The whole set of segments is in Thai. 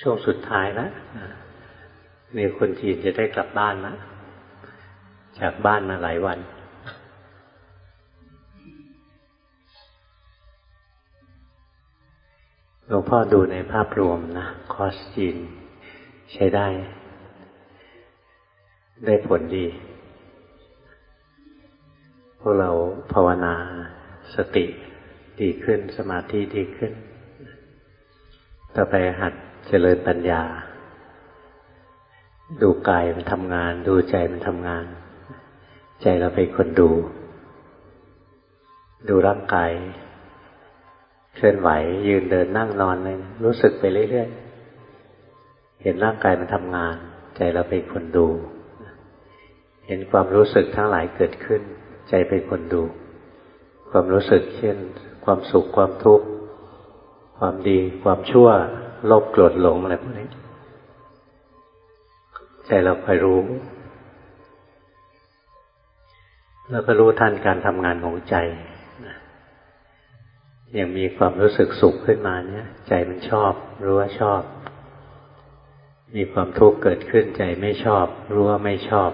ช่วงสุดท้ายแล้วนี่คนจีนจะได้กลับบ้านแล้วจากบ้านมาหลายวัน หลวงพ่อดูในภาพรวมนะ คอสจีน ใช้ได้ ได้ผลดี พวกเราภาวนาสติดีขึ้นสมาธิดีขึ้น ต่อไปหัด เจริญปัญญา ดูกายมันทำงาน ดูใจมันทำงาน ใจเราเป็นคนดู ดูร่างกายเคลื่อนไหว ยืนเดินนั่งนอนเลยรู้สึกไปเรื่อยๆเห็นร่างกายมันทำงาน ใจเราเป็นคนดู เห็นความรู้สึกทั้งหลายเกิดขึ้น ใจเป็นคนดู ความรู้สึกเช่น ความสุขความทุกข์ความดีความชั่ว โลภโกรธหลงอะไรพวกนี้ใจเราคอยรู้ แล้วก็รู้ทันการทำงานของใจยังมีความรู้สึกสุขขึ้นมาเนี่ย ใจมันชอบ รู้ว่าชอบ มีความทุกข์เกิดขึ้นใจไม่ชอบ รู้ว่าไม่ชอบ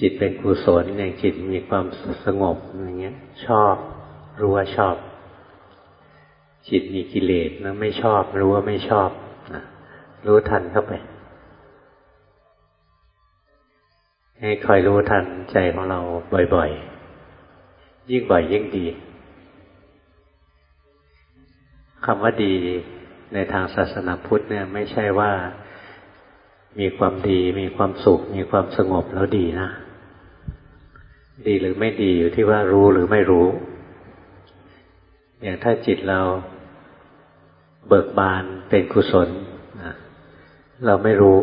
จิตเป็นกุศลอย่างจิตมีความสงบอย่างเงี้ย ชอบ รู้ว่าชอบ จิตมีกิเลสแล้วไม่ชอบ รู้ว่าไม่ชอบรู้ทันเข้าไป ให้คอยรู้ทันใจของเราบ่อยๆ ยิ่งบ่อยยิ่งดีคำว่าดีในทางศาสนาพุทธเนี่ย ไม่ใช่ว่ามีความดี มีความสุข มีความสงบแล้วดีนะ ดีหรือไม่ดีอยู่ที่ว่ารู้หรือไม่รู้ อย่างถ้าจิตเรา เบิกบานเป็นกุศลเราไม่รู้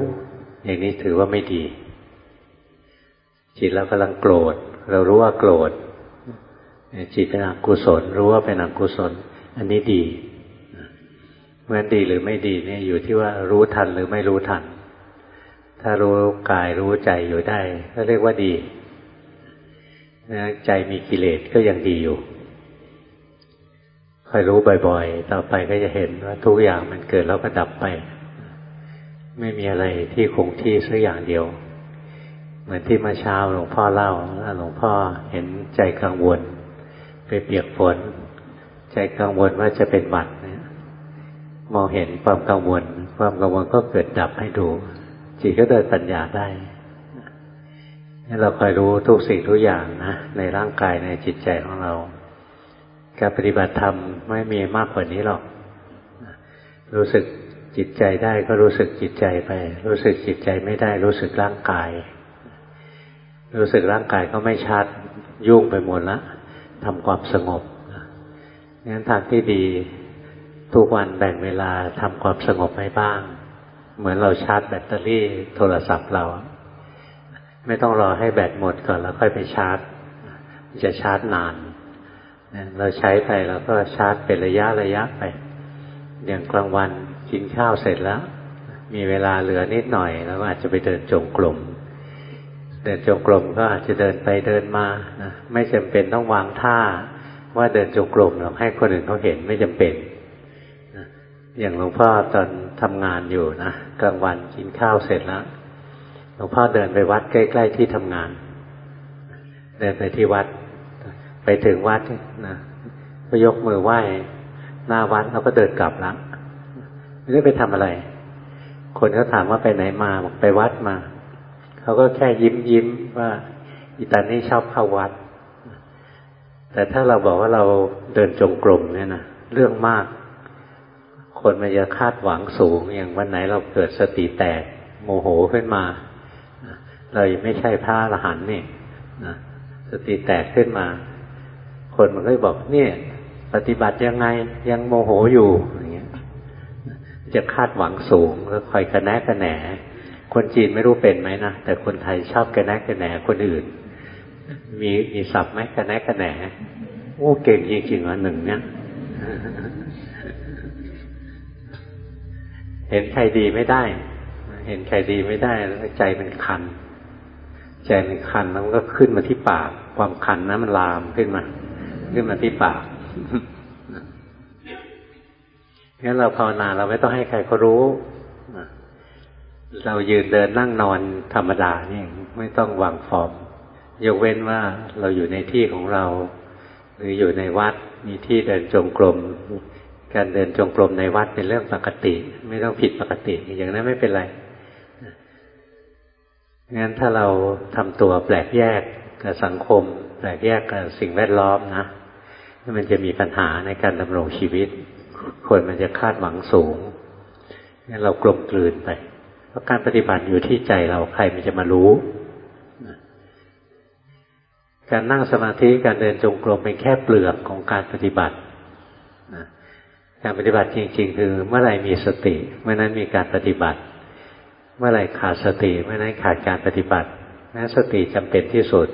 อย่างนี้ถือว่าไม่ดี จิตเรากำลังโกรธ เรารู้ว่าโกรธ จิตเป็นอกุศล รู้ว่าเป็นอกุศล อันนี้ดีเพราะฉะนั้นดีหรือไม่ดีเนี่ยอยู่ที่ว่ารู้ทันหรือไม่รู้ทัน ถ้ารู้กายรู้ใจอยู่ได้ ก็เรียกว่าดีใจมีกิเลสก็ยังดีอยู่ อยรู้บ่อยๆ ต่อไปก็จะเห็นว่าทุกอย่างมันเกิดแล้วก็ดับไป ไม่มีอะไรที่คงที่สักอย่างเดียว เหมือนที่มาเช้าหลวงพ่อเล่าหลวงพ่อเห็นใจกังวล ไปเปียกฝน ใจกังวลว่าจะเป็นหวัดเนี่ยมองเห็นความกังวล ความกังวลก็เกิดดับให้ดู จิตก็เดินปัญญาได้นี่เราคอยรู้ทุกสิ่งทุกอย่างนะในร่างกายในจิตใจของเรา การปฏิบัติธรรมไม่มีมากกว่านี้หรอก รู้สึกจิตใจได้ก็รู้สึกจิตใจไป รู้สึกจิตใจไม่ได้ รู้สึกร่างกาย รู้สึกร่างกายก็ไม่ชัดยุ่งไปหมดละทำความสงบงั้นทางที่ดีทุกวันแบ่งเวลาทำความสงบให้บ้าง เหมือนเราชาร์จแบตเตอรี่โทรศัพท์เรา ไม่ต้องรอให้แบตหมดก่อนแล้วค่อยไปชาร์จ จะชาร์จนาน เราใช้ไปแล้วก็ชาร์จเป็นระยะระยะไป อย่างกลางวันกินข้าวเสร็จแล้ว มีเวลาเหลือนิดหน่อย แล้วอาจจะไปเดินจงกรมเดินจงกรมก็อาจจะเดินไปเดินมานะไม่จำเป็นต้องวางท่า ว่าเดินจงกรมหรอกให้คนอื่นเขาเห็นไม่จำเป็นอย่างหลวงพ่อตอนทำงานอยู่นะกลางวันกินข้าวเสร็จแล้วหลวงพ่อเดินไปวัดใกล้ ๆ ที่ทำงาน เดินไปที่วัด ไปถึงวัดนะก็ยกมือไหว้หน้าวัดแล้วก็เดินกลับละไม่ได้ไปทำอะไร คนเขาถามว่าไปไหนมาบอกไปวัดมา เขาก็แค่ยิ้มยิ้มว่าอิตานี่ชอบเข้าวัด แต่ถ้าเราบอกว่าเราเดินจงกรมเนี่ยนะเรื่องมาก คนมันจะคาดหวังสูง อย่างวันไหนเราเกิดสติแตกโมโหขึ้นมา เราไม่ใช่พระอรหันต์นี่นะสติแตกขึ้นมา คนมันก็บอก เนี่ย ปฏิบัติยังไงยังโมโหอยู่อย่างเงี้ย จะคาดหวังสูงแล้วคอยกระแนกกระแหนคนจีนไม่รู้เป็นไหมนะแต่คนไทยชอบกระแนกกระแหนคนอื่น มีมีศัพท์ไหมกระแนกกระแหนโอ้เก่งจริงๆอะหนึ่งเนี้ยเห็นใครดีไม่ได้ เห็นใครดีไม่ได้แล้วใจมันคัน ใจมันคันแล้วมันก็ขึ้นมาที่ปาก ความคันนะมันลามขึ้นมา ขึ้นมาที่ปากงั้นเราภาวนาเราไม่ต้องให้ใครเขารู้ เรายืนเดินนั่งนอนธรรมดานี่ไม่ต้องวางฟอร์มยกเว้นว่าเราอยู่ในที่ของเรา หรืออยู่ในวัดมีที่เดินจงกรมการเดินจงกรมในวัดเป็นเรื่องปกติ ไม่ต้องผิดปกติ อย่างนั้นไม่เป็นไรงั้นถ้าเราทำตัวแปลกแยกกับสังคม แปลกแยกกับสิ่งแวดล้อมนะมันจะมีปัญหาในการดำรงชีวิต คนมันจะคาดหวังสูงงั้นเรากลมกลืนไป เพราะการปฏิบัติอยู่ที่ใจเราใครมันจะมารู้ การนั่งสมาธิการเดินจงกรมเป็นแค่เปลือกของการปฏิบัติการปฏิบัติจริง ๆ คือเมื่อไรมีสติเมื่อนั้นมีการปฏิบัติ เมื่อไรขาดสติเมื่อนั้นขาดการปฏิบัตินั้นสติจำเป็นที่สุด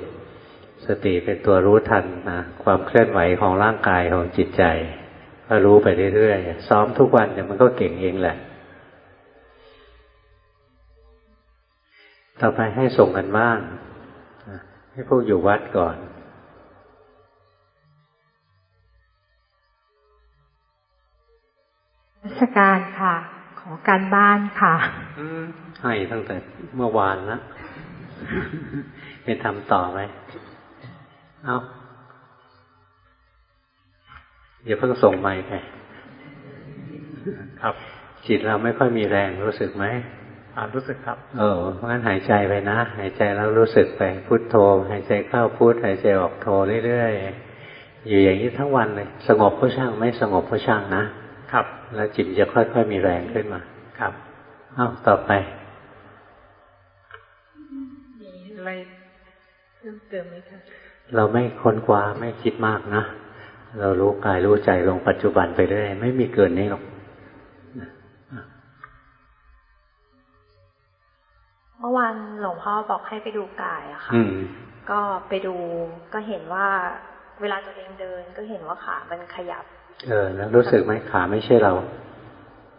สติเป็นตัวรู้ทันนะความเคลื่อนไหวของร่างกายของจิตใจก็รู้ไปเรื่อยๆซ้อมทุกวันเดี๋ยวมันก็เก่งเองแหละ ต่อไปให้ส่งกันบ้างให้พวกอยู่วัดก่อนราชการค่ะ ขอการบ้านค่ะให้ตั้งแต่เมื่อวานแล้วไปทำต่อไหม เอาอย่าเพิ่งส่งไม่ไปครับ จิตเราไม่ค่อยมีแรงรู้สึกไหมอ่ารู้สึกครับ เออเพราะงั้นหายใจไปนะ หายใจแล้วรู้สึกไปพุทโธ หายใจเข้าพุทหายใจออกโธเรื่อยๆอยู่อย่างนี้ทั้งวันเลย สงบก็ช่างไม่สงบก็ช่างนะครับ แล้วจิตจะค่อยๆมีแรงขึ้นมา ครับอ้าวต่อไปมีอะไรเพิ่มเติมไหมคะ เราไม่ค้นคว้าไม่คิดมากนะเรารู้กายรู้ใจลงปัจจุบันไปเรื่อยไม่มีเกินนี้หรอกเมื่อวานหลวงพ่อบอกให้ไปดูกายอะค่ะก็ไปดูก็เห็นว่าเวลาตัวเองเดินก็เห็นว่าขามันขยับ เออแล้วรู้สึกไหมขาไม่ใช่เรา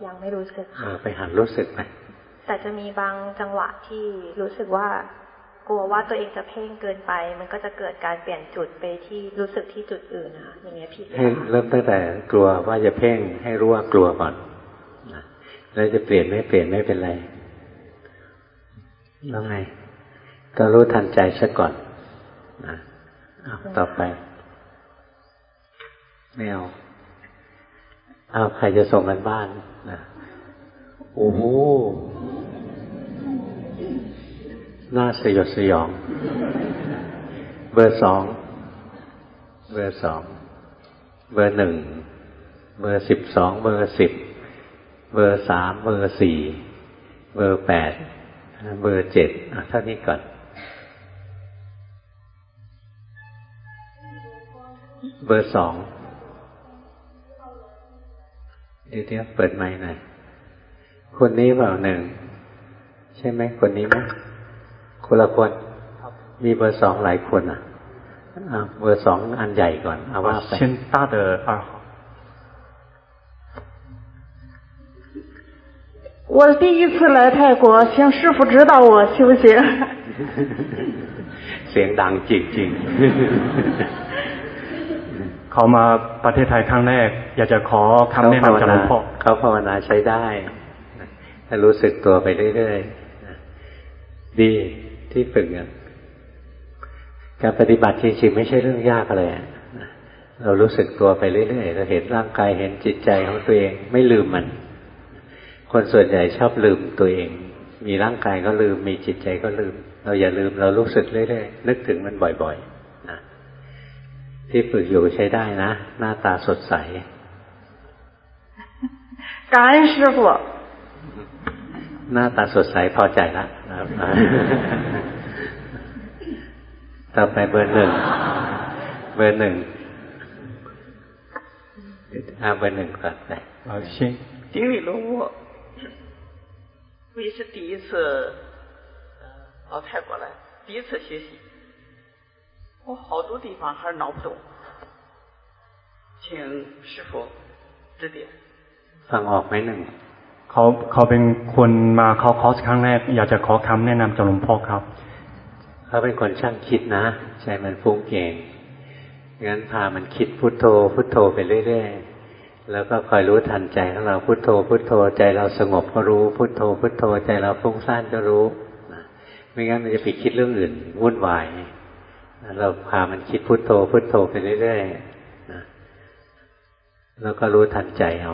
ยังไม่รู้สึกค่ะไปหันรู้สึกไหมแต่จะมีบางจังหวะที่รู้สึกว่า กลัวว่าตัวเองจะเพ่งเกินไป มันก็จะเกิดการเปลี่ยนจุดไปที่รู้สึกที่จุดอื่นนะคะอย่างเงี้ยพี่ให้เริ่มตั้งแต่กลัวว่าจะเพ่งให้รู้ว่ากลัวก่อนแล้วจะเปลี่ยนไม่เปลี่ยนไม่เป็นไรแล้วไง ก็รู้ทันใจซะก่อนนะเอาต่อไป ไม่เอาเอาใครจะส่งกันบ้านนะโอ้โห น่าสยดสยอง เบอร์สอง เบอร์สอง เบอร์หนึ่ง เบอร์สิบสอง เบอร์สิบ เบอร์สาม เบอร์สี่ เบอร์แปด เบอร์เจ็ดเท่านี้ก่อน เบอร์สอง เดี๋ยวเปิดไมค์หน่อยคนนี้เปล่าหนึ่ง ใช่ไหมคนนี้ไหม คนละคนมีเบอร์สองหลายคนอ่ะเบอร์สองอันใหญ่ก่อนเอาว่าไป先大的二号我第一次来泰国，请师傅指导我修行。เสียงดังจริงๆเขามาประเทศไทยครั้งแรก อยากจะขอคำแนะนำจากหลวงพ่อเขาภาวนาใช้ได้ให้รู้สึกตัวไปเรื่อยๆดี ที่ฝึกเนี่ยการปฏิบัติจริงๆไม่ใช่เรื่องยากอะไรเรารู้สึกตัวไปเรื่อยๆเราเห็นร่างกายเห็นจิตใจของตัวเอง ไม่ลืมมัน คนส่วนใหญ่ชอบลืมตัวเอง มีร่างกายก็ลืม มีจิตใจก็ลืม เราอย่าลืม เรารู้สึกเรื่อยๆนึกถึงมันบ่อยๆนะที่ฝึกอยู่ใช้ได้นะ หน้าตาสดใส感恩师傅หน้าตาสดใสพอใจแล้ว ต่อไปเบอร์หนึ่ง เบอร์หนึ่งอาเบอร์หนึ่งก่อนไป好先顶礼了我我也是第一次到泰国来第一次学习我好多地方还是闹不懂请师傅指点ฟังออกไหมหนึ่ง เขาเขาเป็นคนมาเขาคอร์สครั้งแรก อยากจะขอคำแนะนำจากหลวงพ่อครับ เขาเป็นคนช่างคิดนะใจมันฟุ้งเก่งงั้นพามันคิดพุทโธ พุทโธไปเรื่อยๆแล้วก็คอยรู้ทันใจของเราพุโทโธ พุโทโธ ใจเราสงบก็รู้พุโทโธ พุโทโธ ใจเราฟุ้งซ่านก็รู้ไม่งั้นมันจะไปคิดเรื่องอื่นวุ่นวายเราพามันคิดพุโทโธ พุโทโธไปเรื่อยๆนะแล้วก็รู้ทันใจเอา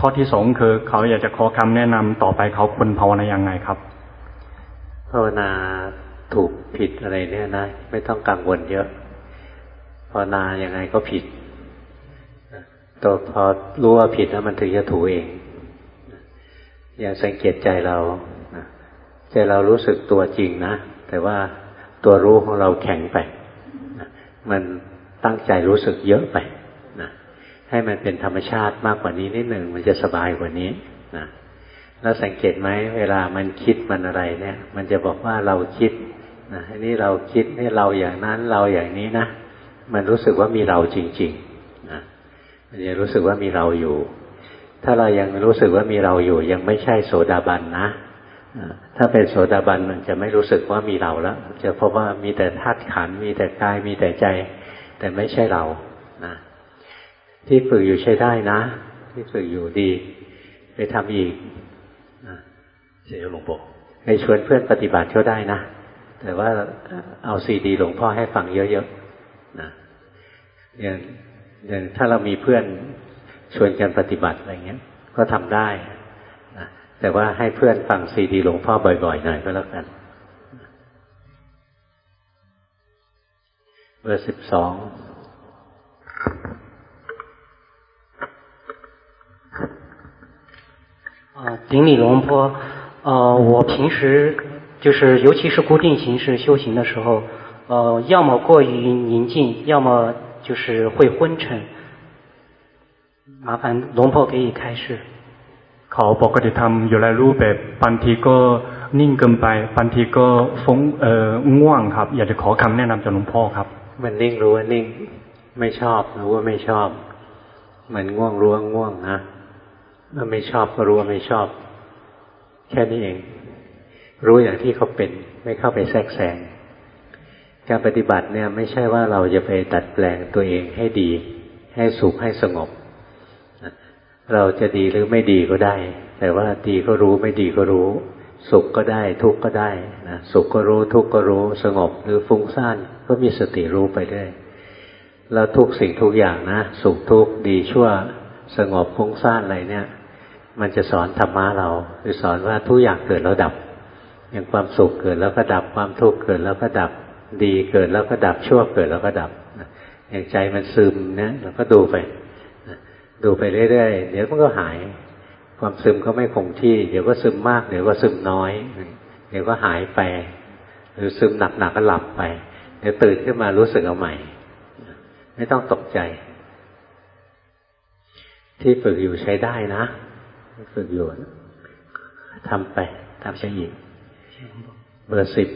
ข้อที่สองคือ เขาอยากจะขอคำแนะนำต่อไปเขาควรภาวนายังไงครับ ภาวนาถูกผิดอะไรเนี่ยนะ ไม่ต้องกังวลเยอะ ภาวนายังไงก็ผิดตัวพอรู้ว่าผิดแล้วมันถึงจะถูกเองอย่าสังเกตใจเราใจเรารู้สึกตัวจริงนะ แต่ว่าตัวรู้ของเราแข็งไป มันตั้งใจรู้สึกเยอะไป ให้มันเป็นธรรมชาติมากกว่านี้นิดหนึ่งมันจะสบายกว่านี้นะแล้วสังเกตไหมเวลามันคิดมันอะไรเนี่ย มันจะบอกว่าเราคิดนะนนี้เราคิดนี่เราอย่างนั้นเราอย่างนี้นะมันรู้สึกว่ามีเราจริงๆนะมันจะรู้สึกว่ามีเราอยู่ ถ้าเรายังรู้สึกว่ามีเราอยู่ ยังไม่ใช่โสดาบันนะถ้าเป็นโสดาบันมันจะไม่รู้สึกว่ามีเราแล้วจะพบว่ามีแต่ธาตุขันมีแต่กายมีแต่ใจ แต่ไม่ใช่เรา ที่ฝึกอยู่ใช้ได้นะ ที่ฝึกอยู่ดี ไปทำอีกเสียหลวงพ่อไปชวนเพื่อนปฏิบัติเขาได้นะ แต่ว่าเอาซีดีหลวงพ่อให้ฟังเยอะๆนะอย่างอย่างถ้าเรามีเพื่อนชวนกันปฏิบัติอะไรเงี้ย ก็ทำได้นะแต่ว่าให้เพื่อนฟังซีดีหลวงพ่อบ่อยๆหน่อยก็แล้วกันเบอร์สิบสอง 啊，顶礼龙坡。呃，我平时就是尤其是固定形式修行的时候，呃，要么过于宁静，要么就是会昏沉。麻烦龙婆给予开示。เขาปกติทำอยู่ในรูปแบบบางทีก็นิ่งเกินไปบางทีก็ฟงเอ่อง่วงครับ อยากจะขอคำแนะนำจากหลวงพ่อครับ มันนิ่งรู้ว่านิ่ง ไม่ชอบรู้ว่าไม่ชอบเหมือนง่วงรู้ว่าง่วงนะ เมื่อไม่ชอบก็รู้ว่าไม่ชอบ แค่นี้เอง รู้อย่างที่เขาเป็น ไม่เข้าไปแทรกแซงการปฏิบัติเนี่ยไม่ใช่ว่าเราจะไปตัดแปลงตัวเองให้ดี ให้สุขให้สงบ เราจะดีหรือไม่ดีก็ได้ แต่ว่าดีก็รู้ไม่ดีก็รู้ สุขก็ได้ ทุกข์ก็ได้นะสุขก็รู้ ทุกข์ก็รู้ สงบ หรือฟุ้งซ่านก็มีสติรู้ไปได้แล้วทุกสิ่งทุกอย่างนะ สุขทุกข์ดีชั่ว สงบฟุ้งซ่านอะไรเนี่ย มันจะสอนธรรมะเราคือสอนว่าทุกอย่างเกิดแล้วดับ อย่างความสุขเกิดแล้วก็ดับ ความทุกข์เกิดแล้วก็ดับ ดีเกิดแล้วก็ดับ ชั่วเกิดแล้วก็ดับ อย่างใจมันซึมเนี่ยเราก็ดูไป ดูไปเรื่อยๆ เดี๋ยวมันก็หาย ความซึมก็ไม่คงที่ เดี๋ยวก็ซึมมาก เดี๋ยวก็ซึมน้อย เดี๋ยวก็หายไป หรือซึมหนักๆก็หลับไป เดี๋ยวตื่นขึ้นมารู้สึกเอาใหม่ ไม่ต้องตกใจ ที่ฝึกอยู่ใช้ได้นะ ฝึกอยู่ทำไปทำไปอีกเบอร์สิบ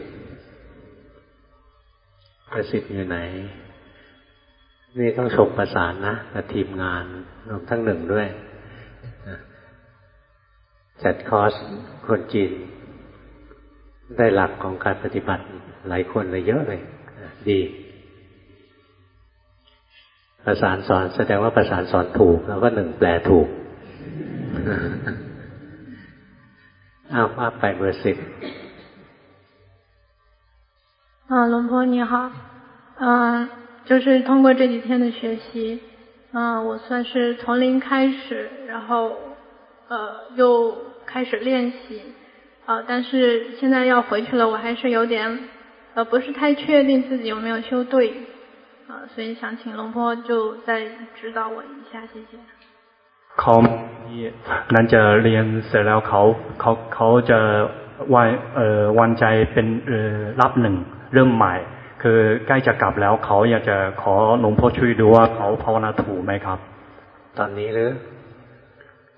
เบอร์สิบอยู่ไหน นี่ต้องชมประสานนะกับทีมงานรวมทั้งหนึ่งด้วยจัดคอร์สคนจีน ได้หลักของการปฏิบัติหลายคนเลยเยอะเลย ดีประสานสอนแสดงว่าประสานสอนถูก แล้วก็หนึ่งแปลถูก อ้าวว่าไปเบอร์สิบอ่าหลวงพ่อ你好อ่า就是通过这几天的学习，嗯，我算是从零开始，然后呃又开始练习，呃，但是现在要回去了，我还是有点呃不是太确定自己有没有修对，呃，所以想请龙婆就再指导我一下，谢谢。 เขานั้นจะเรียนเสร็จแล้วเขาเขาเขาจะวันเอ่อวันใจเป็นเอ่อรับหนึ่งเริ่มใหม่ คือใกล้จะกลับแล้วเขาอยากจะขอหลวงพ่อช่วยดูว่าเขาภาวนาถูกไหมครับ ตอนนี้หรือ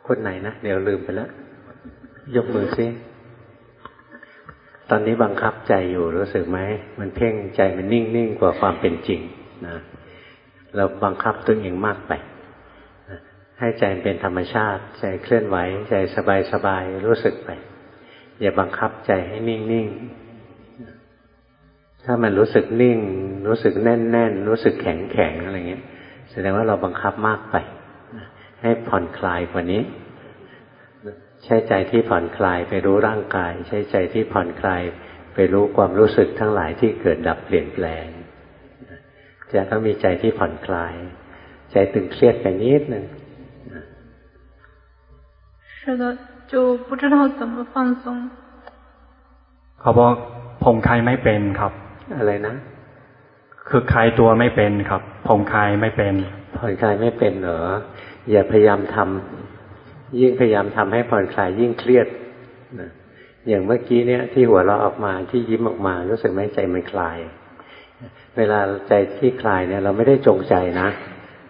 คนไหนนะเดี๋ยวลืมไปแล้ว ยกมือซิตอนนี้บังคับใจอยู่รู้สึกไหมมันเพ่งใจมันนิ่งนิ่งกว่าความเป็นจริงนะเราบังคับตัวเองมากไป ให้ใจเป็นธรรมชาติ ใจเคลื่อนไหว ใจสบายสบายรู้สึกไป อย่าบังคับใจให้นิ่งนิ่งถ้ามันรู้สึกนิ่ง รู้สึกแน่นแน่นรู้สึกแข็งแข็งอะไรเงี้ย แสดงว่าเราบังคับมากไปให้ผ่อนคลายกว่านี้ ใช้ใจที่ผ่อนคลายไปรู้ร่างกาย ใช้ใจที่ผ่อนคลายไปรู้ความรู้สึกทั้งหลายที่เกิดดับเปลี่ยนแปลงจะต้องมีใจที่ผ่อนคลาย ใจตึงเครียดไปนิดนึง 是的，就不知道怎么放松。เขาบอกผมคลายไม่เป็นครับ อะไรนะ คือคลายตัวไม่เป็นครับผมคลายไม่เป็น ผ่อนคลายไม่เป็นเหรอ อย่าพยายามทำ ยิ่งพยายามทำให้ผ่อนคลายยิ่งเครียดนะอย่างเมื่อกี้เนี่ย ที่หัวเราะออกมาที่ยิ้มออกมา รู้สึกไหมใจมันคลาย เวลาใจที่คลายเนี่ย เราไม่ได้จงใจนะ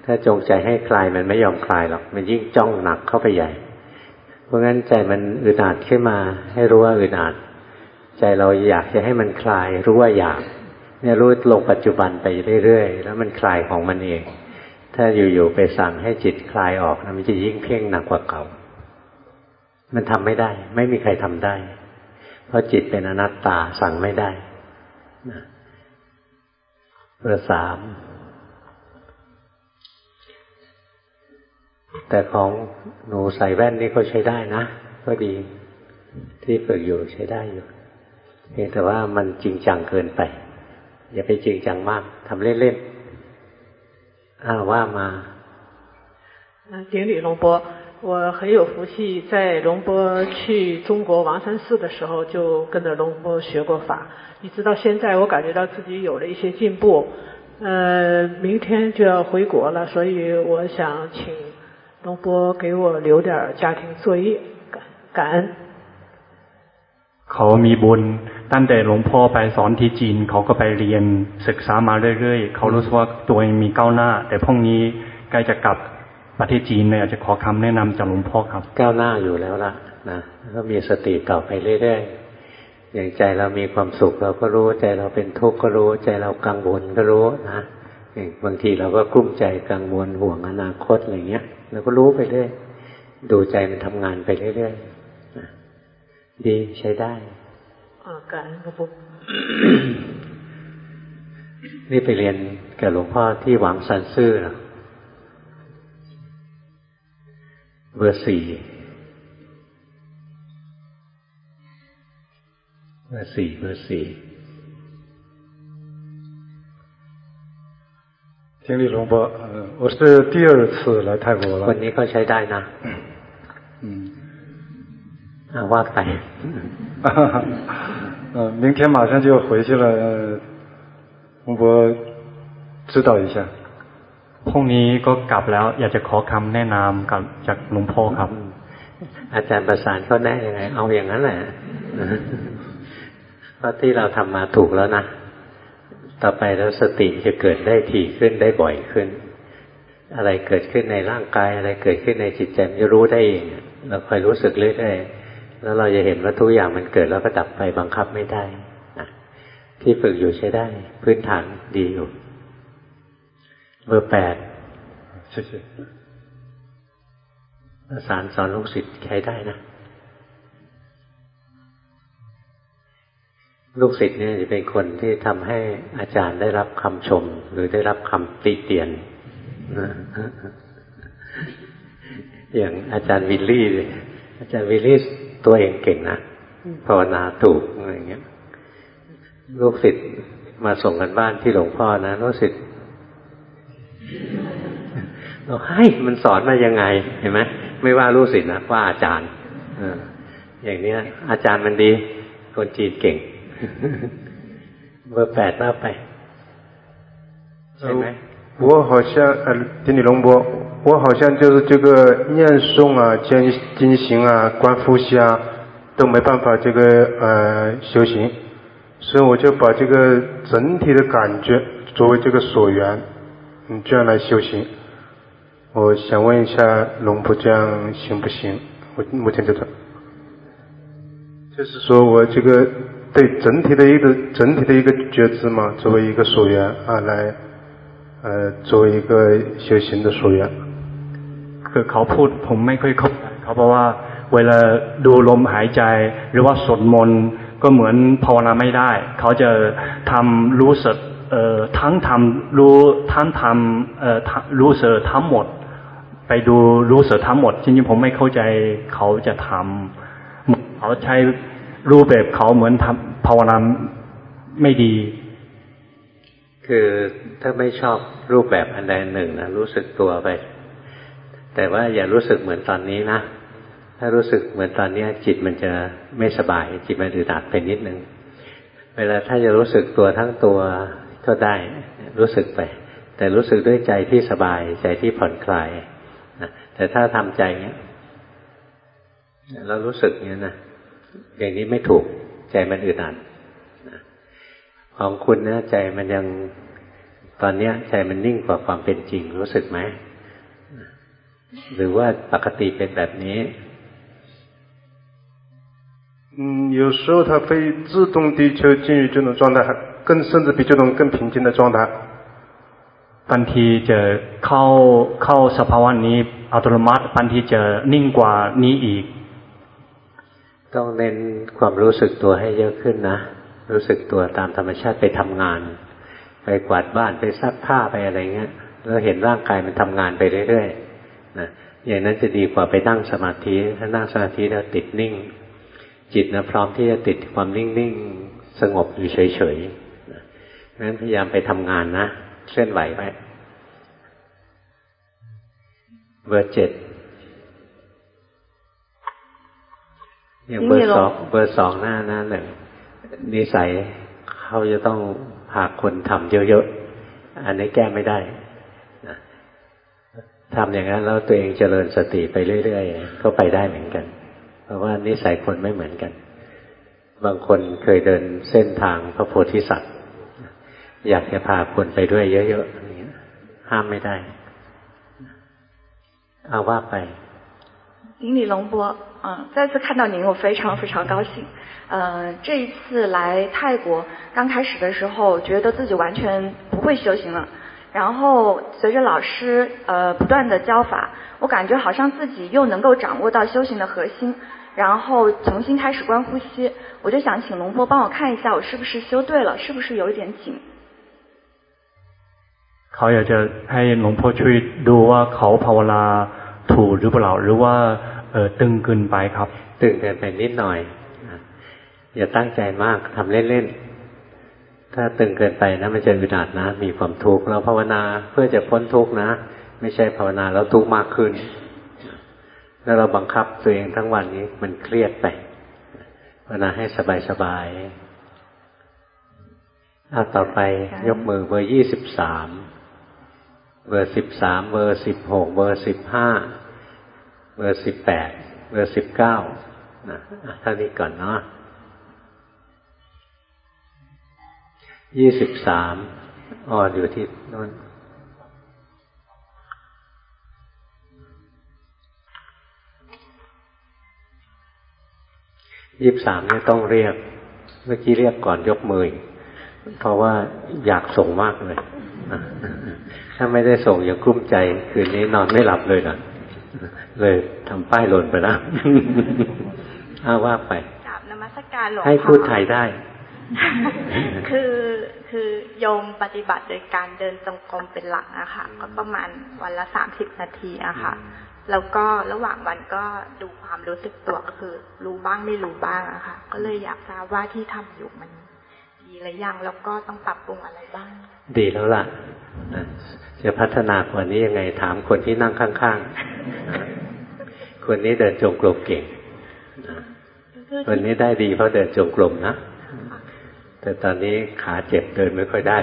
ถ้าจงใจให้คลายมันไม่ยอมคลายหรอก มันยิ่งจ้องหนักเข้าไปใหญ่ เพราะงั้นใจมันอึดอัดขึ้นมา ให้รู้ว่าอึดอัดใจเราอยากจะให้มันคลาย รู้ว่าอยาก เนี่ยรู้ลงปัจจุบันไปเรื่อยๆแล้วมันคลายของมันเอง ถ้าอยู่ๆไปสั่งให้จิตคลายออกนะมันจะยิ่งเพ่งหนักกว่าเก่า มันทำไม่ได้ ไม่มีใครทำได้ เพราะจิตเป็นอนัตตาสั่งไม่ได้เบอร์สาม แต่ของหนูใส่แว่นนี่ก็ใช้ได้นะ ก็ดี ที่ฝึกอยู่ใช้ได้อยู่เพียงแต่ว่ามันจริงจังเกินไป อย่าไปจริงจังมากทำเล่นๆอ้าว่ามา顶礼龙波，我很有福气，在龙波去中国王山寺的时候，就跟着龙波学过法，一直到现在，我感觉到自己有了一些进步。呃，明天就要回国了，所以我想请 龙波给我留点家庭作业，感感恩。เขามีบุญตั้งแต่หลวงพ่อไปสอนที่จีนเขาก็ไปเรียนศึกษามาเรื่อยๆเขารู้สึกว่าตัวเองมีก้าวหน้า แต่พรุ่งนี้ใกล้จะกลับประเทศจีนเลยอาจจะขอคำแนะนำจากหลวงพ่อครับ ก้าวหน้าอยู่แล้วล่ะนะก็มีสติต่อไปเรื่อยๆอย่างใจเรามีความสุขเราก็รู้ใจเราเป็นทุกข์ก็รู้ ใจเรากังวลก็รู้นะ บางทีเราก็กลุ้มใจกังวลห่วงอนาคตอะไรเงี้ยเราก็รู้ไปเรื่อยดูใจมันทำงานไปเรื่อยๆดีใช้ได้อ่าการหลวงพ่อนี่ไปเรียนกับหลวงพ่อที่หวังซันซื่อเบอร์สี่เบอร์สี่เบอร์สี่ 经理龙波，呃，我是第二次来泰国了。วันนี้ก็ใช้ได้นะ嗯。ว่าไป呃，明天马上就回去了，龙波指导一下。พรุ่งนี้ก็กลับแล้ว อยากจะขอคำแนะนำกับจากหลวงพ่อครับ อาจารย์ประสานเขาแนะยังไง เอาอย่างนั้นแหละเพราะที่เราทำมาถูกแล้วนะ ต่อไปแล้วสติจะเกิดได้ถี่ขึ้นได้บ่อยขึ้น อะไรเกิดขึ้นในร่างกาย อะไรเกิดขึ้นในจิตใจมันจะรู้ได้เองเราคอยรู้สึกเรื่อยๆแล้วเราจะเห็นว่าทุกอย่างมันเกิดแล้วก็ดับไปบังคับไม่ได้นะที่ฝึกอยู่ใช้ได้ พื้นฐานดีอยู่เบอร์แปด谢谢สารสอนลูกศิษย์ใช้ได้นะ ลูกศิษย์เนี่ยจะเป็นคนที่ทำให้อาจารย์ได้รับคำชม หรือได้รับคำติเตียน อย่างอาจารย์วิลลี่อาจารย์วิลลี่ตัวเองเก่งนะภาวนาถูกอะไรเงี้ย ลูกศิษย์มาส่งกันบ้านที่หลวงพ่อนะลูกศิษย์เราให้มันสอนมายังไงเห็นไหมไม่ว่าลูกศิษย์นะว่าอาจารย์ออย่างเนี้ย อาจารย์มันดี คนจีนเก่ง เบอร์แปดว่าไปใช่ไหม我好像呃，顶礼龙波，我好像就是这个念诵啊、经经行啊、观呼吸啊，都没办法这个呃修行，所以我就把这个整体的感觉作为这个所缘，嗯，这样来修行。 我想问一下龙婆这样行不行？我目前就这，就是说我这个 对整体的一个整体的一个觉知嘛，作为一个所缘啊，来呃作为一个修行的所缘。คือเขาพูดผมไม่ค่อยเข้าใจเขาบอกว่าเวลาดูลมหายใจหรือว่าสวดมนต์ก็เหมือนภาวนาไม่ได้ เขาจะทำรู้สึกเอ่อทั้งทำรู้ทั้งทำเอ่อรู้สึกทั้งหมด ไปดูรู้สึกทั้งหมดจริงๆผมไม่เข้าใจเขาจะทำเขาใช้ รูปแบบเขาเหมือนทำภาวนาไม่ดี คือถ้าไม่ชอบรูปแบบอันใดหนึ่งนะรู้สึกตัวไป แต่ว่าอย่ารู้สึกเหมือนตอนนี้นะถ้ารู้สึกเหมือนตอนนี้จิตมันจะไม่สบาย จิตมันอึดอัดไปนิดนึงเวลาถ้าจะรู้สึกตัวทั้งตัวก็ได้รู้สึกไป แต่รู้สึกด้วยใจที่สบายใจที่ผ่อนคลายนะแต่ถ้าทำใจเนี้ยเรารู้สึกเนี้ยนะ อย่างนี้ไม่ถูกใจมันอึดอัดของคุณนะใจมันยังตอนเนี้ย ใจมันนิ่งกว่าความเป็นจริง รู้สึกไหมหรือว่าปกติเป็นแบบนี้嗯，有时候它会自动地就进入这种状态，更甚至比这种更平静的状态。บางทีจะเข้าเข้าสภาวะนี้อัตโนมัติบางทีจะนิ่งกว่านี้อีก ต้องเน้นความรู้สึกตัวให้เยอะขึ้นนะ รู้สึกตัวตามธรรมชาติไปทำงาน ไปกวาดบ้านไปซักผ้าไปอะไรเงี้ยแล้วเห็นร่างกายมันทำงานไปเรื่อยๆนะอย่างนั้นจะดีกว่าไปนั่งสมาธิถ้านั่งสมาธิแล้วติดนิ่ง จิตนะพร้อมที่จะติดความนิ่งๆสงบอยู่เฉยๆนั้นพยายามไปทำงานนะเคลื่อนไหวไปเบอร์เจ็ด อย่างเบอร์สองเบอร์สองหน้าหน้าหนึ่งนิสัยเขาจะต้องพาคนทำเยอะๆ อันนี้แก้ไม่ได้ทำอย่างนั้นแล้วตัวเองเจริญสติไปเรื่อยๆ ก็ไปได้เหมือนกัน เพราะว่านิสัยคนไม่เหมือนกัน บางคนเคยเดินเส้นทางพระโพธิสัตว์ อยากจะพาคนไปด้วยเยอะๆห้ามไม่ได้ เอาว่าไป 顶礼龙波，嗯，再次看到您，我非常非常高兴。呃，这一次来泰国，刚开始的时候，觉得自己完全不会修行了。然后随着老师呃不断的教法，我感觉好像自己又能够掌握到修行的核心。然后重新开始观呼吸，我就想请龙波帮我看一下，我是不是修对了，是不是有一点紧？เขาอยากจะให้หลวงพ่อช่วยดูว่าเขาภาวนา ถูกหรือเปล่าหรือว่าเออตึงเกินไปครับ ตึงเกินไปนิดหน่อยอย่าตั้งใจมากทำเล่นๆถ้าตึงเกินไปนะมันจะอึดอัดนะ มีความทุกข์เราภาวนาเพื่อจะพ้นทุกข์นะ ไม่ใช่ภาวนาแล้วทุกข์มากขึ้น แล้วเราบังคับตัวเองทั้งวันนี้มันเครียดไปภาวนาให้สบายๆเอาต่อไปยกมือเบอร์ยี่สิบสาม เบอร์สิบสามเบอร์สิบหกเบอร์สิบห้าเบอร์สิบแปดเบอร์สิบเก้านะท่านี้ก่อนเนาะยี่สิบสามอ๋อนอยู่ที่นู่นยี่บสามเนี่ยต้องเรียก เมื่อกี้เรียกก่อนยกมือ เพราะว่าอยากส่งมากเลย ถ้าไม่ได้ส่งยังกลุ้มใจ คืนนี้นอนไม่หลับเลยนะเลยทำป้ายหล่นไปแล้วอ้าว่าไปนมัสการหลวงให้พูดไทยได้ คือคือโยมปฏิบัติโดยการเดินจงกรมเป็นหลักนะคะก็ประมาณวันละสามสิบนาทีอะค่ะ แล้วก็ระหว่างวันก็ดูความรู้สึกตัวก็คือ รู้บ้างไม่รู้บ้างอะค่ะ ก็เลยอยากทราบว่าที่ทำอยู่มัน ดีหรือยังแล้วก็ต้องปรับปรุงอะไรบ้าง ดีแล้วล่ะจะพัฒนากว่านี้ยังไงถามคนที่นั่งข้างๆคนนี้เดินจงกรมเก่งคนนี้ได้ดีเพราะเดินจงกรมนะแต่ตอนนี้ขาเจ็บเดินไม่ค่อยได้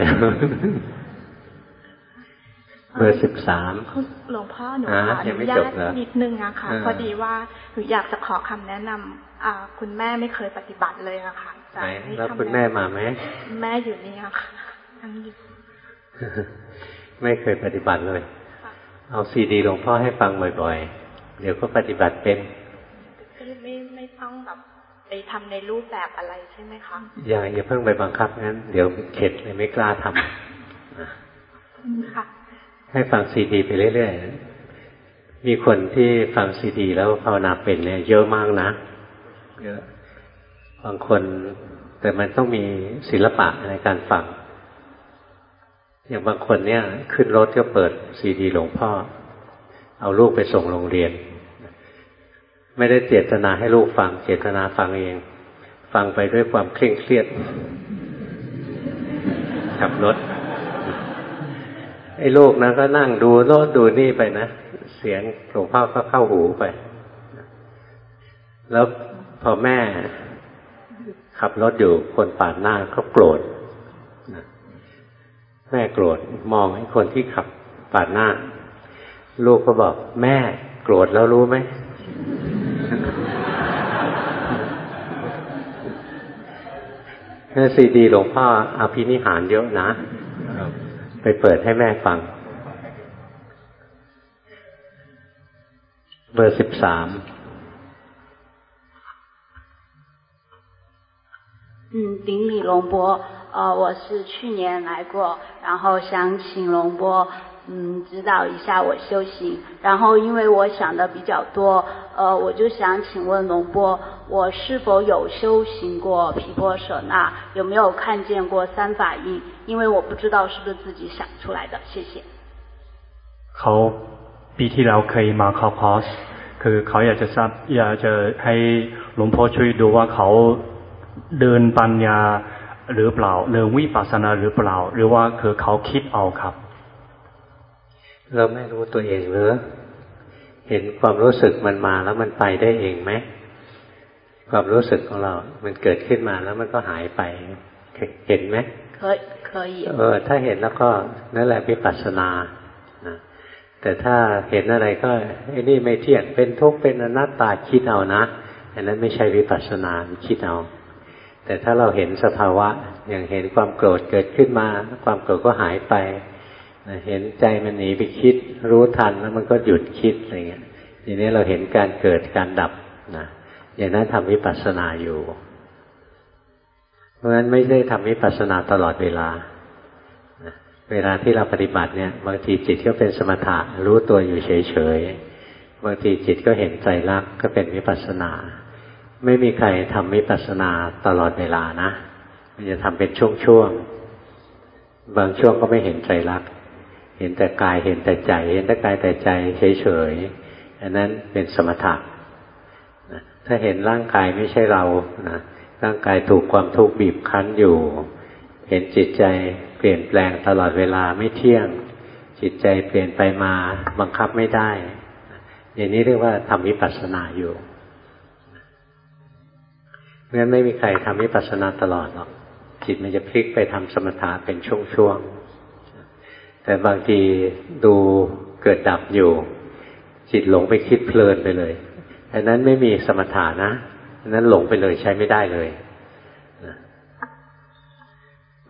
เบอร์สิบสามหลวงพ่อหนูขออนุญาตนิดนึงอะค่ะพอดีว่าหนูอยากจะขอคำแนะนำอ่าคุณแม่ไม่เคยปฏิบัติเลยอะค่ะ ไหนแล้วคุณแม่มาไหมแม่อยู่นี่อะค่ะทั้งอยู่ไม่เคยปฏิบัติเลย เอาซีดีหลวงพ่อให้ฟังบ่อย ๆ เดี๋ยวก็ปฏิบัติเป็นไม่ไม่ต้องแบบไปทำในรูปแบบอะไรใช่ไหมคะ อย่าอย่าเพิ่งไปบังคับงั้น เดี๋ยวเข็ดเลยไม่กล้าทำค่ะ ให้ฟังซีดีไปเรื่อยๆ มีคนที่ฟังซีดีแล้วภาวนาเป็นเนี่ยเยอะมากนะ เยอะ บางคน แต่มันต้องมีศิลปะในการฟัง อย่างบางคนเนี่ย ขึ้นรถก็เปิดซีดีหลวงพ่อ เอาลูกไปส่งโรงเรียน ไม่ได้เจตนาให้ลูกฟัง เจตนาฟังเอง ฟังไปด้วยความเคร่งเครียดขับรถไอ้ลูกนะก็นั่งดูโน้ตดูนี่ไปนะเสียงหลวงพ่อก็เข้าหูไป แล้วพอแม่ ขับรถอยู่คนปาดหน้าก็โกรธแม่โกรธมองไอ้คนที่ขับปาดหน้า ลูกก็บอก แม่โกรธแล้วรู้ไหมซีดีหลวงพ่ออภินิหารเยอะนะ ไปเปิดให้แม่ฟัง เบอร์สิบสาม 嗯，顶礼龙波，呃，我是去年来过，然后想请龙波，嗯，指导一下我修行。然后因为我想的比较多，呃，我就想请问龙波，我是否有修行过毗婆舍那？有没有看见过三法印？因为我不知道是不是自己想出来的。谢谢。เขาปีที่แล้วเคยมาเข้าคอร์สคือเขาอยากจะทราบอยากจะให้หลวงพ่อช่วยดูว่าเขา เดินปัญญาหรือเปล่าเดินวิปัสสนาหรือเปล่า หรือว่าคือเขาคิดเอาครับ เราไม่รู้ตัวเองหรือเห็นความรู้สึกมันมาแล้วมันไปได้เองไหมความรู้สึกของเรา มันเกิดขึ้นมาแล้วมันก็หายไปเห็นไหมเคยเคยเออ ถ้าเห็นแล้วก็นั่นแหละวิปัสสนานะแต่ถ้าเห็นอะไรก็ไอ้นี่ไม่เที่ยงเป็นทุกข์เป็นอนัตตาคิดเอานะอันนั้นไม่ใช่วิปัสสนาคิดเอา แต่ถ้าเราเห็นสภาวะ อย่างเห็นความโกรธเกิดขึ้นมา ความโกรธก็หายไปเห็นใจมันหนีไปคิด รู้ทันแล้วมันก็หยุดคิดอะไรเงี้ยทีนี้เราเห็นการเกิดการดับนะอย่างนั้นทำวิปัสสนาอยู่ เพราะฉะนั้นไม่ได้ทำวิปัสสนาตลอดเวลา เวลาที่เราปฏิบัติเนี่ย บางทีจิตก็เป็นสมถะรู้ตัวอยู่เฉยๆ บางทีจิตก็เห็นใจรักก็เป็นวิปัสสนา ไม่มีใครทำวิปัสสนาตลอดเวลานะ มันจะทำเป็นช่วงๆ บางช่วงก็ไม่เห็นใจรัก เห็นแต่กายเห็นแต่ใจ เห็นแต่กายแต่ใจเฉยๆ อันนั้นเป็นสมถะถ้าเห็นร่างกายไม่ใช่เรานะร่างกายถูกความทุกข์บีบคั้นอยู่ เห็นจิตใจเปลี่ยนแปลงตลอดเวลาไม่เที่ยง จิตใจเปลี่ยนไปมาบังคับไม่ได้ อย่างนี้เรียกว่าทำวิปัสสนาอยู่ งั้นไม่มีใครทำวิปัสสนาตลอดหรอก จิตมันจะพลิกไปทำสมถะเป็นช่วงๆ แต่บางทีดูเกิดดับอยู่ จิตหลงไปคิดเพลินไปเลยอันนั้นไม่มีสมถะนะอันนั้นหลงไปเลยใช้ไม่ได้เลย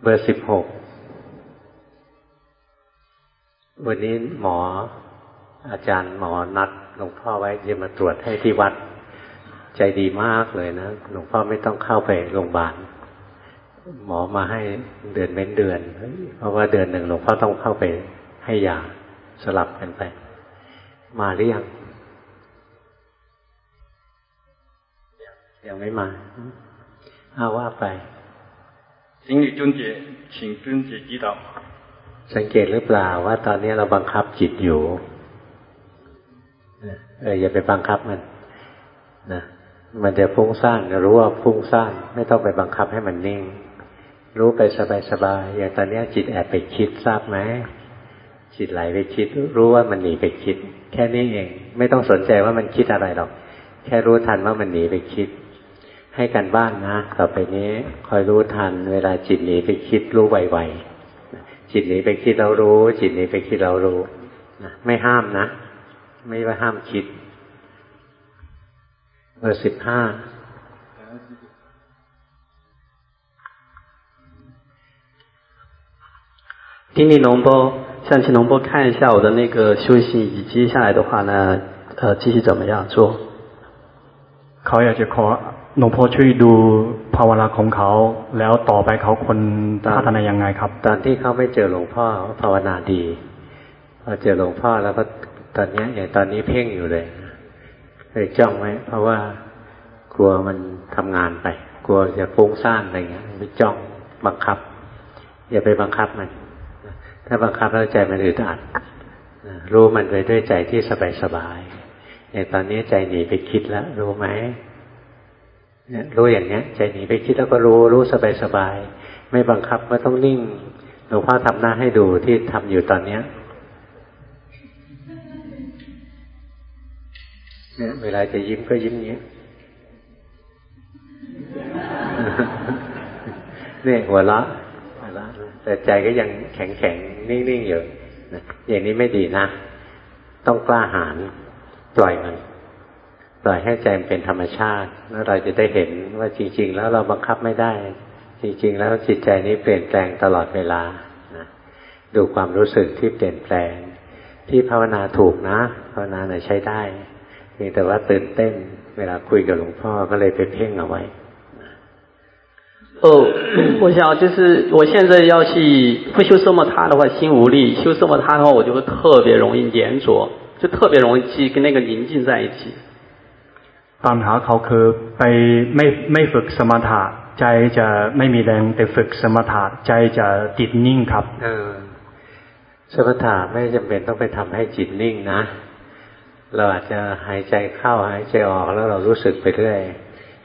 เบอร์สิบหกวันนี้หมออาจารย์หมอนัดหลวงพ่อไว้จะมาตรวจให้ที่วัด ใจดีมากเลยนะหลวงพ่อไม่ต้องเข้าไปโรงพยาบาลหมอมาให้เดือนเว้นเดือนเพราะว่าเดือนหนึ่งหลวงพ่อต้องเข้าไปให้ยาสลับกันไป มาหรือยัง ยังไม่มาเอาว่าไปสิงหจุนเจ请จุนเจ祈祷สังเกตหรือเปล่าว่าตอนนี้เราบังคับจิตอยู่เอออย่าไปบังคับมัน นะ มันจะฟุ้งซ่านรู้ว่าฟุ้งซ่านไม่ต้องไปบังคับให้มันนิ่ง รู้ไปสบายๆอย่างตอนนี้จิตแอบไปคิดทราบไหมจิตไหลไปคิด รู้ว่ามันหนีไปคิด แค่นี้เอง ไม่ต้องสนใจว่ามันคิดอะไรหรอก แค่รู้ทันว่ามันหนีไปคิด ให้กันบ้านนะต่อไปนี้คอยรู้ทัน เวลาจิตหนีไปคิด รู้ไวๆจิตหนีไปคิดเรารู้ จิตหนีไปคิดเรารู้ไม่ห้ามนะ ไม่ว่าห้ามคิด บอร์สิบห้า听你龙波， 想请龙波看一下我的那个修行，以及接下来的话呢，呃，继续怎么样做？เขาอยากจะขอหลวงพ่อช่วยดูภาวนาของเขาแล้วต่อไปเขาควรพัฒนายังไงครับ ตอนที่เขาไม่เจอหลวงพ่อภาวนาดีพอเจอหลวงพ่อแล้วก็ตอนนี้อย่างตอนนี้เพ่งอยู่เลย เลยจ้องไว้ เพราะว่ากลัวมันทำงานไป กลัวจะฟุ้งซ่านอะไรเงี้ยไปจ้องบังคับ อย่าไปบังคับมัน ถ้าบังคับแล้วใจมันอึดอัดรู้มันไปด้วยใจที่สบายๆอย่างตอนนี้ใจหนีไปคิดแล้ว รู้ไหมเนี่ยรู้อย่างเนี้ย ใจหนีไปคิดแล้วก็รู้รู้สบายๆไม่บังคับไม่ต้องนิ่งหลวงพ่อทำหน้าให้ดูที่ทำอยู่ตอนเนี้ย เนี่ยเวลาจะยิ้มก็ยิ้มเงี้ยเนี่ยหัวเราะหัวเราะแต่ใจก็ยังแข็งแข็งนิ่งๆอยู่นะอย่างนี้ไม่ดีนะ ต้องกล้าหาญปล่อยมัน ปล่อยให้ใจมันเป็นธรรมชาติ แล้วเราจะได้เห็นว่าจริง ๆ แล้วเราบังคับไม่ได้ จริง ๆ แล้วจิตใจนี้เปลี่ยนแปลงตลอดเวลานะดูความรู้สึกที่เปลี่ยนแปลง ที่ภาวนาถูกนะ ภาวนาเนี่ยใช้ได้ เพียงแต่ว่าตื่นเต้น เวลาคุยกับหลวงพ่อก็เลยไปเพ่งเอาไว้哦，我想就是我现在要去不修色摩他的话，心无力；修色摩他的话，我就会特别容易粘着，就特别容易去跟那个宁静在一起。ปัญหาเขาคือไปไม่ไม่ฝึกสมถะใจจะไม่มีแรงไปฝึกสมถะใจจะติดนิ่งครับ เออสมถะไม่จำเป็นต้องไปทำให้จิตนิ่งนะ เราอาจจะหายใจเข้าหายใจออกแล้วเรารู้สึกไปเรื่อย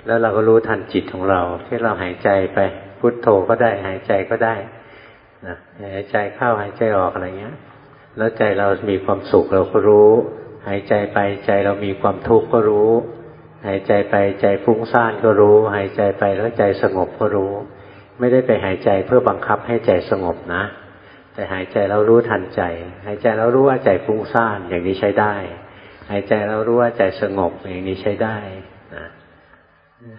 แล้วเราก็รู้ทันจิตของเราที่เราหายใจไปพุทโธก็ได้หายใจก็ได้นะหายใจเข้าหายใจออกอะไรเงี้ย แล้วใจเรามีความสุขเราก็รู้ หายใจไปใจเรามีความทุกข์ก็รู้ หายใจไปใจฟุ้งซ่านก็รู้ หายใจไปแล้วใจสงบก็รู้ ไม่ได้ไปหายใจเพื่อบังคับให้ใจสงบนะ แต่หายใจแล้วรู้ทันใจ หายใจแล้วรู้ว่าใจฟุ้งซ่านอย่างนี้ใช้ได้ หายใจแล้วรู้ว่าใจสงบอย่างนี้ใช้ได้นะ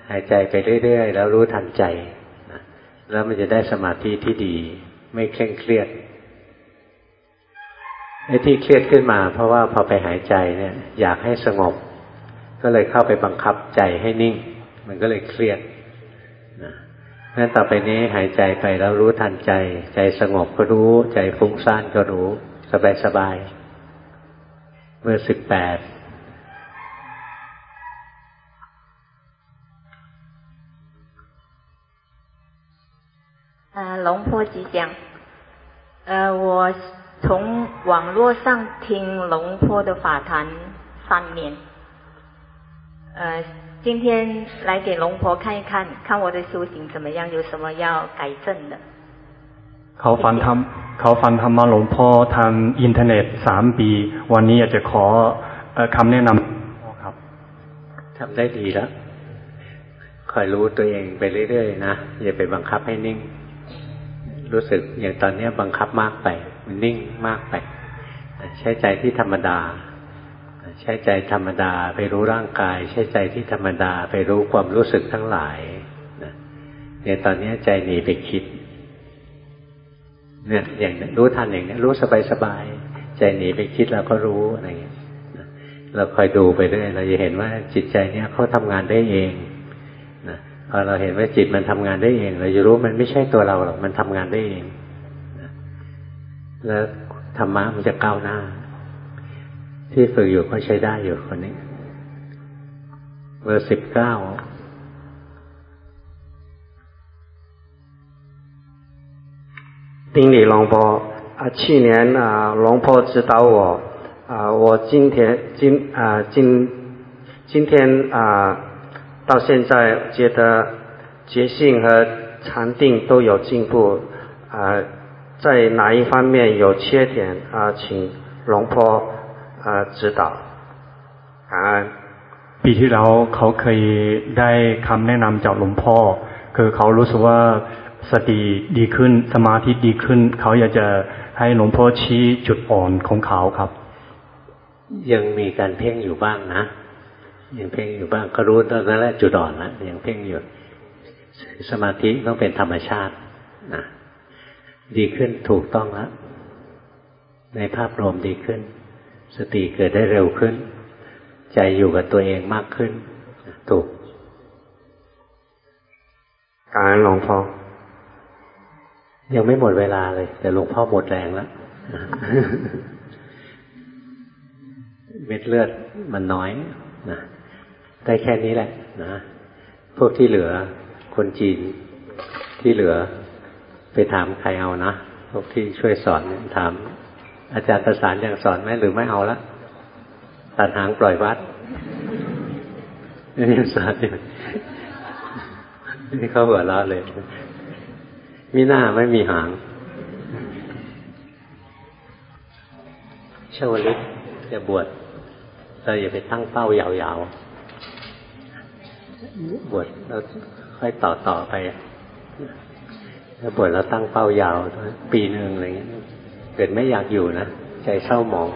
หายใจไปเรื่อยๆ แล้วรู้ทันใจนะแล้วมันจะได้สมาธิที่ดี ไม่เคร่งเครียดไอ้ที่เครียดขึ้นมา เพราะว่าพอไปหายใจเนี่ย อยากให้สงบ ก็เลยเข้าไปบังคับใจให้นิ่ง มันก็เลยเครียดนะงั้นต่อไปนี้หายใจไปแล้วรู้ทันใจ ใจสงบก็รู้ ใจฟุ้งซ่านก็รู้ สบายๆ เมื่อสิบแปด呃，龙坡吉祥。呃，我从网络上听龙坡的法坛三年。呃，今天来给龙婆看一看，看我的修行怎么样，有什么要改正的。 เขาฟังทำเขาฟังธรรมะหลวงพ่อทางอินเทอร์เน็ตสามปี วันนี้อยากจะขอคำแนะนำครับทำได้ดีแล้วคอยรู้ตัวเองไปเรื่อยๆนะอย่าไปบังคับให้นิ่ง รู้สึกอย่างตอนนี้บังคับมากไป มันนิ่งมากไป ใช้ใจที่ธรรมดา ใช้ใจธรรมดาไปรู้ร่างกาย ใช้ใจที่ธรรมดาไปรู้ความรู้สึกทั้งหลายเนี่ยตอนนี้ใจหนีไปคิด เนี่ยอย่างรู้ทันอย่างนี้รู้สบายสบายใจหนีไปคิดเราก็รู้อะไรอย่างเงี้ยเราคอยดูไปเรื่อยเราจะเห็นว่าจิตใจเนี่ยเขาทำงานได้เองนะพอเราเห็นว่าจิตมันทำงานได้เอง เราจะรู้มันไม่ใช่ตัวเราหรอกมันทำงานได้เองแล้วธรรมะมันจะก้าวหน้า ที่ฝึกอยู่ก็ใช้ได้อยู่คนนี้เบอร์สิบเก้า 丁理龙波啊，去年啊，龙波指导我啊，我今天今啊今今天啊。到现在觉得觉性和禅定都有进步，啊，在哪一方面有缺点啊？请龙婆啊指导。感恩。ปีที่แล้วเขาเคยได้คำแนะนำจากหลวงพ่อ คือเขารู้สึกว่า สติดีขึ้นสมาธิดีขึ้น เขาอยากจะให้หลวงพ่อชี้จุดอ่อนของเขาครับ ยังมีการเพ่งอยู่บ้างนะยังเพ่งอยู่บ้างก็รู้ตอนนั้นแหละจุดอ่อนแล้วยังเพ่งอยู่สมาธิต้องเป็นธรรมชาตินะดีขึ้นถูกต้องแล้วในภาพรวมดีขึ้น สติเกิดได้เร็วขึ้น ใจอยู่กับตัวเองมากขึ้น ถูก การหลวงพ่อ ยังไม่หมดเวลาเลย แต่หลวงพ่อหมดแรงแล้วเม็ดเลือดมันน้อยนะได้แค่นี้แหละนะพวกที่เหลือคนจีนที่เหลือไปถามใครเอานะพวกที่ช่วยสอนถาม อาจารย์ประสานยังสอนไหมหรือไม่เอาละตัดหางปล่อยวัดนี่สอนอยู่นี่เขาหัวเราะเลย มีหน้าไม่มีหางเชวลิตจะบวชเราอย่าไปตั้งเป้ายาวๆ บวชแล้วค่อยต่อต่อไปถ้าบวชแล้วตั้งเป้ายาว ปีหนึ่งอะไรเงี้ยเกิดไม่อยากอยู่นะ ใจเศร้าหมอง